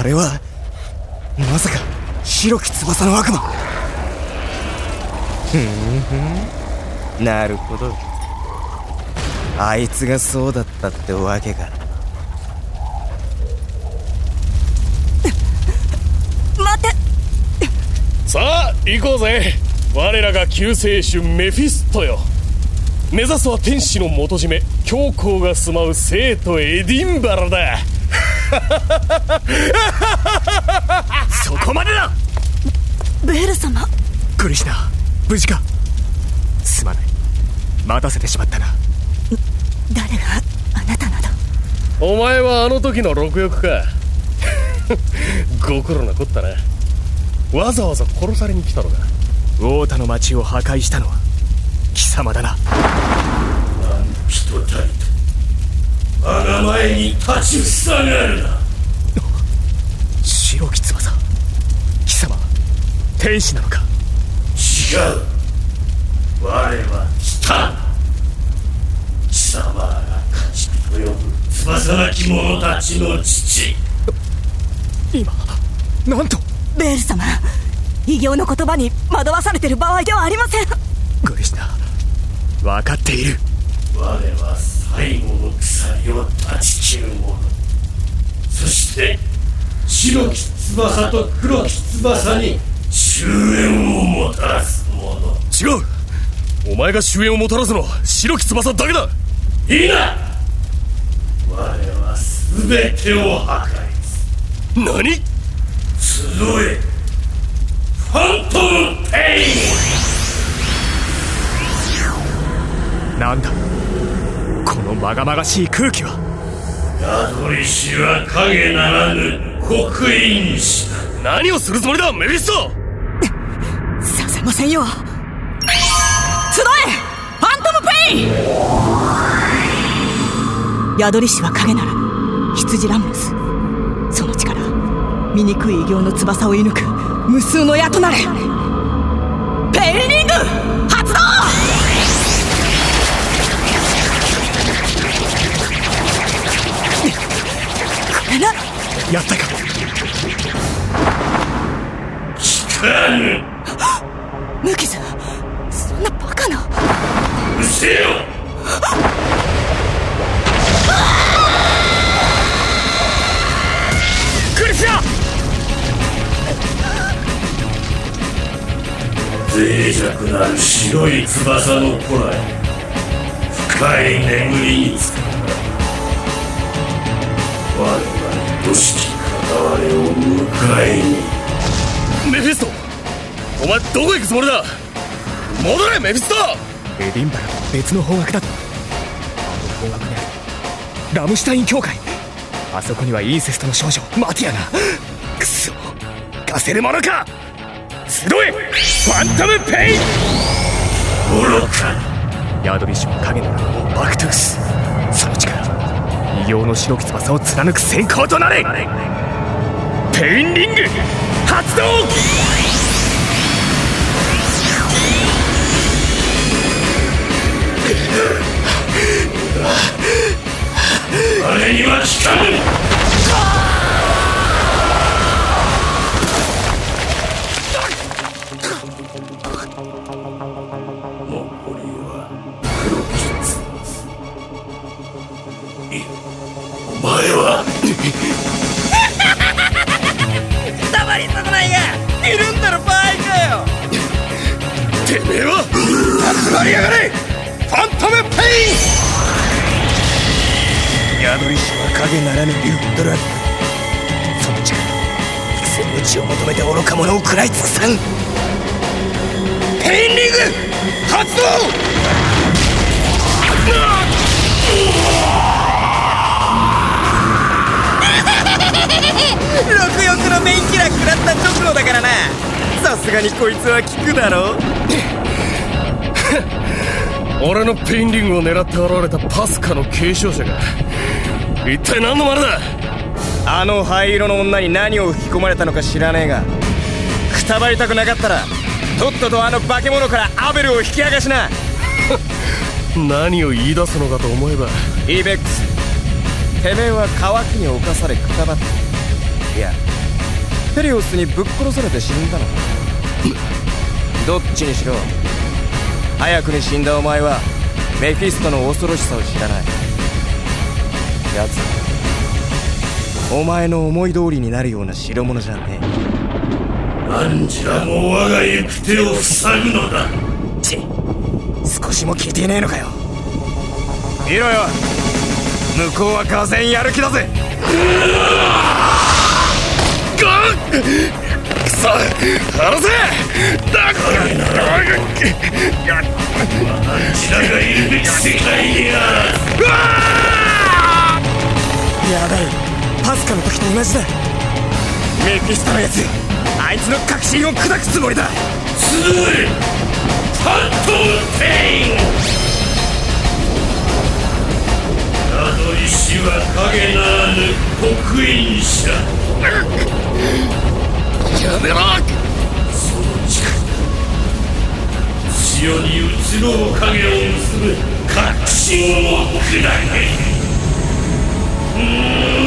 あれはまさか白き翼の悪魔。ふんふん。なるほど。あいつがそうだったってわけか。待って。さあ行こうぜ。我らが救世主メフィストよ。目指すは天使の元締め。教皇が住まう聖都エディンバラだそこまでだ！ベール様。クリシナ無事か？すまない。待たせてしまったな。誰が？あなたなど。お前はあの時の六欲か。ご苦労なこったな。わざわざ殺されに来たのかウォータの町を破壊したのは貴様だな。人たりと我が前に立ちふさがるな。白き翼。貴様天使なのか？違う。我は来た。貴様らが家畜と呼ぶ翼なき者たちの父。今なんと。ベール様異形の言葉に惑わされてる場合ではありません。クリシナ分かっている我は最後の鎖を断ち切る者。そして白き翼と黒き翼に終焉をもたらす者。違う。お前が終焉をもたらすのは白き翼だけだ。いいな！我は全てを破壊何？集え。ファントムペなんだ？まがまがしい空気は。宿りしは影ならぬ刻印師だ何をするつもりだメフィスト！させませんよ。集え！ファントムペイ！宿り師は影なら羊ラムロス。その力醜い異形の翼を射抜く無数の矢となれ無傷そんなバカな。うせよ。クリシナ脆弱なる白い翼の古来深い眠りにつく。我は愛しき片割れを迎えに。メフィストお前どこ行くつもりだ？戻れメフィスト！エディンバラとは別の方角だと。あの方角にある。ラムシュタイン教会。あそこにはイーセストの少女マティアが。くそガセル者か集え！ファントムペイン！愚か。ヤドリッシュは影のラブバクトゥースその力異形の白き翼を貫く先行となれ！ペインリング！発動！てめえは集まりやがれファントムペインヤドリッシュは影ならぬリュウドラッグその力幾千の地を求めて愚か者を食らい尽くさん。ペインリング発動。64のメインキラー食らった直後だからなさすがにこいつは効くだろ俺のペインリングを狙って現れたパスカの継承者が一体何の丸だ？あの灰色の女に何を吹き込まれたのか知らねえがくたばりたくなかったらとっととあの化け物からアベルを引き剥がしな。何を言い出すのかと思えば。イベックスてめえは渇きに侵されくたばった。いやペリオスにぶっ殺されて死んだのか。どっちにしろ早くに死んだお前はメフィストの恐ろしさを知らない。奴はお前の思い通りになるような代物じゃねえ。何時らも我が行く手を塞ぐのだ。ち少しも聞いていねえのかよ。見ろよ。向こうはがぜやる気だぜくそ離せだからあちらがいるべき世界にあるやばい。パスカの時と同じだ。メフィストのやつ。あいつの確信を砕くつもりだ。集えファントムペイン宿石は影ならぬ刻印者やめろその力潮にうちのおかげを結ぶ確信を砕けうん